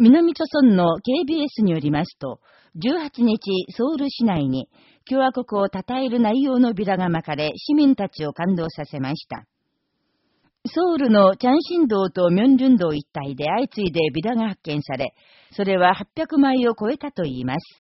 南朝村の KBS によりますと、18日、ソウル市内に共和国を称える内容のビラが巻かれ、市民たちを感動させました。ソウルのチャンシン道とミョンジュン道一帯で相次いでビラが発見され、それは800枚を超えたといいます。